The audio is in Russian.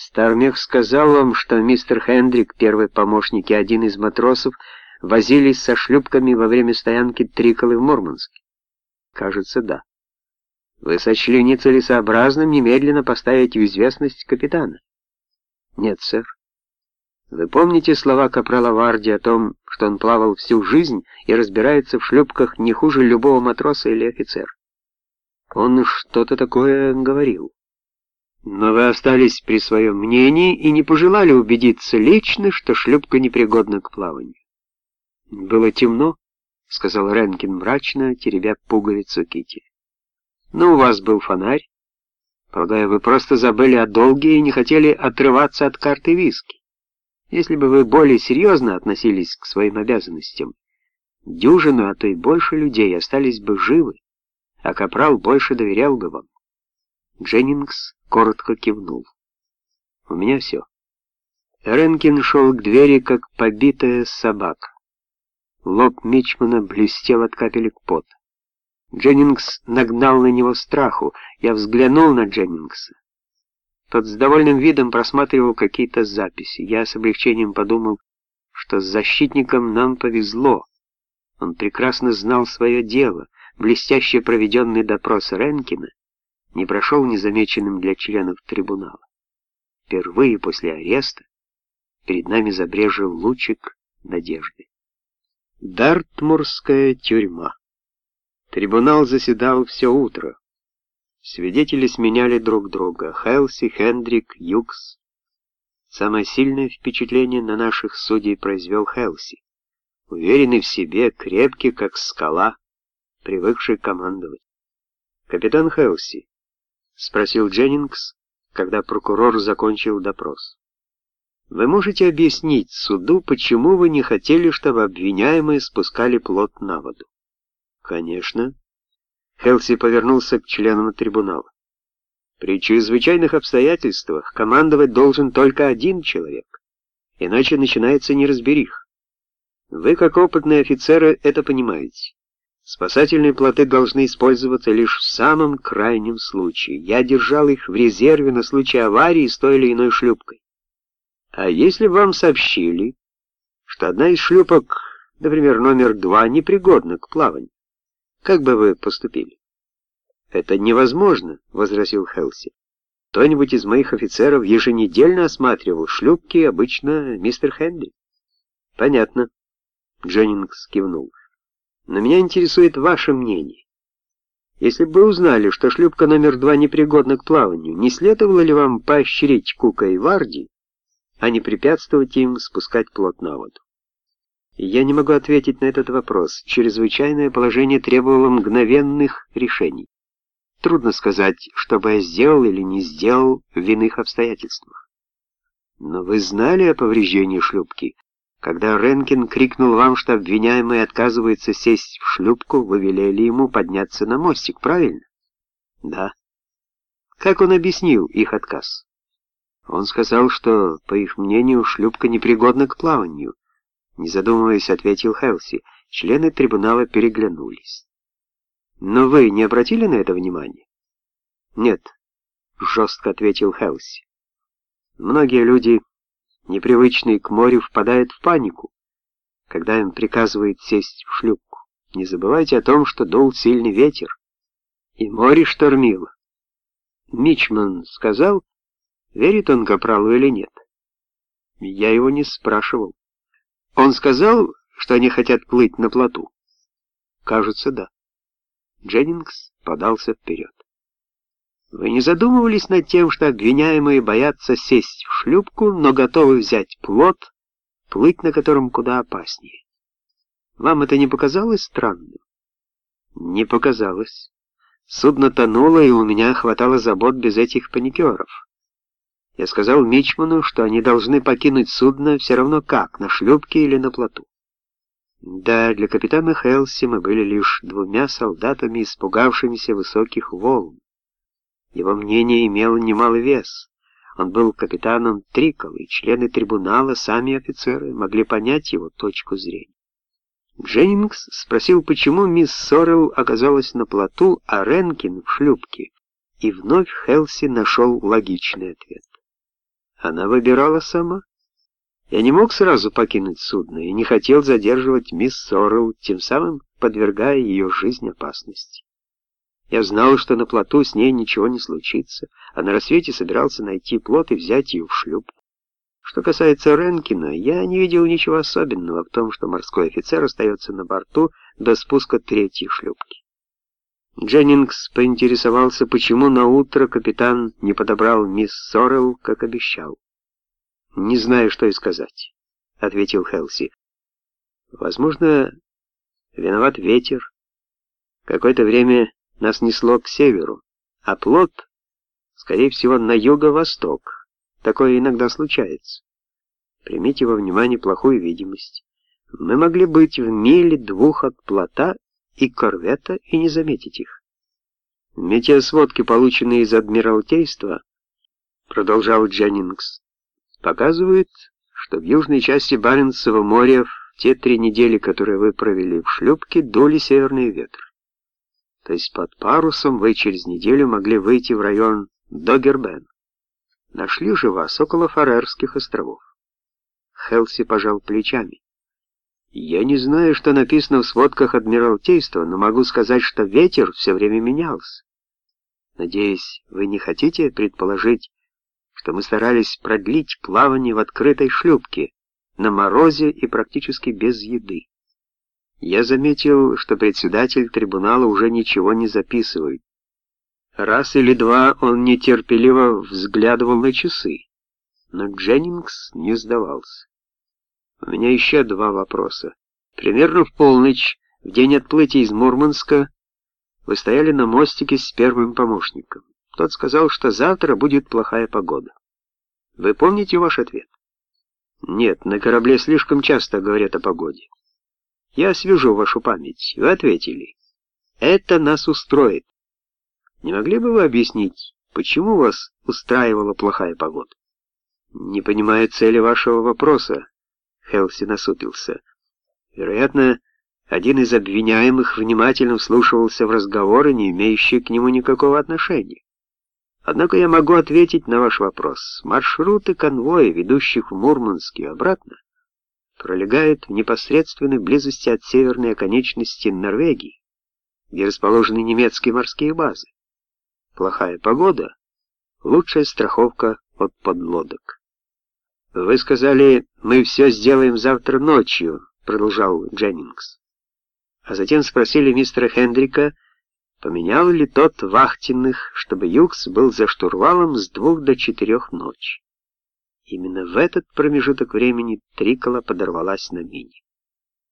Стармех сказал вам, что мистер Хендрик, первый помощник и один из матросов, возились со шлюпками во время стоянки Триколы в Мурманске? Кажется, да. Вы сочли нецелесообразным немедленно поставить в известность капитана? Нет, сэр. Вы помните слова капрала Варди о том, что он плавал всю жизнь и разбирается в шлюпках не хуже любого матроса или офицера? Он что-то такое говорил. Но вы остались при своем мнении и не пожелали убедиться лично, что шлюпка непригодна к плаванию. «Было темно», — сказал Ренкин мрачно, теребя пуговицу Кити. «Но у вас был фонарь. Полагаю, вы просто забыли о долге и не хотели отрываться от карты виски. Если бы вы более серьезно относились к своим обязанностям, дюжину, а то и больше людей остались бы живы, а Капрал больше доверял бы вам. Дженнингс коротко кивнул. «У меня все». Ренкин шел к двери, как побитая собака. Лоб Мичмана блестел от капелек пота. Дженнингс нагнал на него страху. Я взглянул на Дженнингса. Тот с довольным видом просматривал какие-то записи. Я с облегчением подумал, что с защитником нам повезло. Он прекрасно знал свое дело. Блестяще проведенный допрос Ренкина не прошел незамеченным для членов трибунала. Впервые после ареста перед нами забрежил лучик надежды. Дартмурская тюрьма. Трибунал заседал все утро. Свидетели сменяли друг друга. Хелси, Хендрик, Юкс. Самое сильное впечатление на наших судей произвел Хелси. Уверенный в себе, крепкий, как скала, привыкший командовать. «Капитан Хелси, — спросил Дженнингс, когда прокурор закончил допрос. «Вы можете объяснить суду, почему вы не хотели, чтобы обвиняемые спускали плот на воду?» «Конечно». Хелси повернулся к членам трибунала. «При чрезвычайных обстоятельствах командовать должен только один человек, иначе начинается неразберих. Вы, как опытные офицеры, это понимаете. Спасательные плоты должны использоваться лишь в самом крайнем случае. Я держал их в резерве на случай аварии с той или иной шлюпкой. А если вам сообщили, что одна из шлюпок, например, номер два, непригодна к плаванию, как бы вы поступили? Это невозможно, возразил Хелси. Кто-нибудь из моих офицеров еженедельно осматривал шлюпки, обычно мистер Хенри. Понятно. Дженнингс кивнул. Но меня интересует ваше мнение. Если бы вы узнали, что шлюпка номер два непригодна к плаванию, не следовало ли вам поощрить Кука и Варди, а не препятствовать им спускать плот на воду? Я не могу ответить на этот вопрос. Чрезвычайное положение требовало мгновенных решений. Трудно сказать, что бы я сделал или не сделал в иных обстоятельствах. Но вы знали о повреждении шлюпки? Когда Ренкин крикнул вам, что обвиняемый отказывается сесть в шлюпку, вы велели ему подняться на мостик, правильно? Да. Как он объяснил их отказ? Он сказал, что, по их мнению, шлюпка непригодна к плаванию. Не задумываясь, ответил Хелси. Члены трибунала переглянулись. Но вы не обратили на это внимания? Нет, жестко ответил Хелси. Многие люди непривычный к морю, впадает в панику, когда им приказывает сесть в шлюпку. Не забывайте о том, что дул сильный ветер, и море штормило. Мичман сказал, верит он Капралу или нет. Я его не спрашивал. Он сказал, что они хотят плыть на плоту. Кажется, да. Дженнингс подался вперед. Вы не задумывались над тем, что обвиняемые боятся сесть в шлюпку, но готовы взять плот, плыть на котором куда опаснее? Вам это не показалось странным? Не показалось. Судно тонуло, и у меня хватало забот без этих паникеров. Я сказал Мичману, что они должны покинуть судно все равно как, на шлюпке или на плоту. Да, для капитана Хелси мы были лишь двумя солдатами, испугавшимися высоких волн. Его мнение имело немалый вес. Он был капитаном Трикол, и члены трибунала, сами офицеры, могли понять его точку зрения. Дженнингс спросил, почему мисс Сорел оказалась на плоту, а Ренкин в шлюпке, и вновь Хелси нашел логичный ответ. Она выбирала сама. Я не мог сразу покинуть судно и не хотел задерживать мисс Соррелл, тем самым подвергая ее жизнь опасности. Я знал, что на плоту с ней ничего не случится, а на рассвете собирался найти плот и взять ее в шлюпку. Что касается Ренкина, я не видел ничего особенного в том, что морской офицер остается на борту до спуска третьей шлюпки. Дженнингс поинтересовался, почему на утро капитан не подобрал мисс Соррелл, как обещал. «Не знаю, что и сказать», — ответил Хелси. «Возможно, виноват ветер. Какое-то время нас несло к северу, а плот, скорее всего, на юго-восток. Такое иногда случается. Примите во внимание плохую видимость. Мы могли быть в миле двух от плота и корвета и не заметить их. Метеосводки, полученные из Адмиралтейства, продолжал Дженнингс, показывают, что в южной части Баренцева моря в те три недели, которые вы провели в шлюпке, дули северный ветер. То есть под парусом вы через неделю могли выйти в район Догербен. Нашли же вас около Фарерских островов. Хелси пожал плечами. Я не знаю, что написано в сводках Адмиралтейства, но могу сказать, что ветер все время менялся. Надеюсь, вы не хотите предположить, что мы старались продлить плавание в открытой шлюпке, на морозе и практически без еды. Я заметил, что председатель трибунала уже ничего не записывает. Раз или два он нетерпеливо взглядывал на часы, но Дженнингс не сдавался. У меня еще два вопроса. Примерно в полночь, в день отплытия из Мурманска, вы стояли на мостике с первым помощником. Тот сказал, что завтра будет плохая погода. Вы помните ваш ответ? Нет, на корабле слишком часто говорят о погоде. Я освежу вашу память. Вы ответили. Это нас устроит. Не могли бы вы объяснить, почему вас устраивала плохая погода? Не понимаю цели вашего вопроса. Хелси насупился. Вероятно, один из обвиняемых внимательно вслушивался в разговоры, не имеющие к нему никакого отношения. Однако я могу ответить на ваш вопрос. Маршруты конвоя, ведущих в Мурманск и обратно, пролегают в непосредственной близости от северной оконечности Норвегии, где расположены немецкие морские базы. Плохая погода — лучшая страховка от подлодок. «Вы сказали, мы все сделаем завтра ночью», — продолжал Дженнингс. А затем спросили мистера Хендрика, поменял ли тот вахтенных, чтобы Юкс был за штурвалом с двух до четырех ночи. Именно в этот промежуток времени Трикола подорвалась на мине.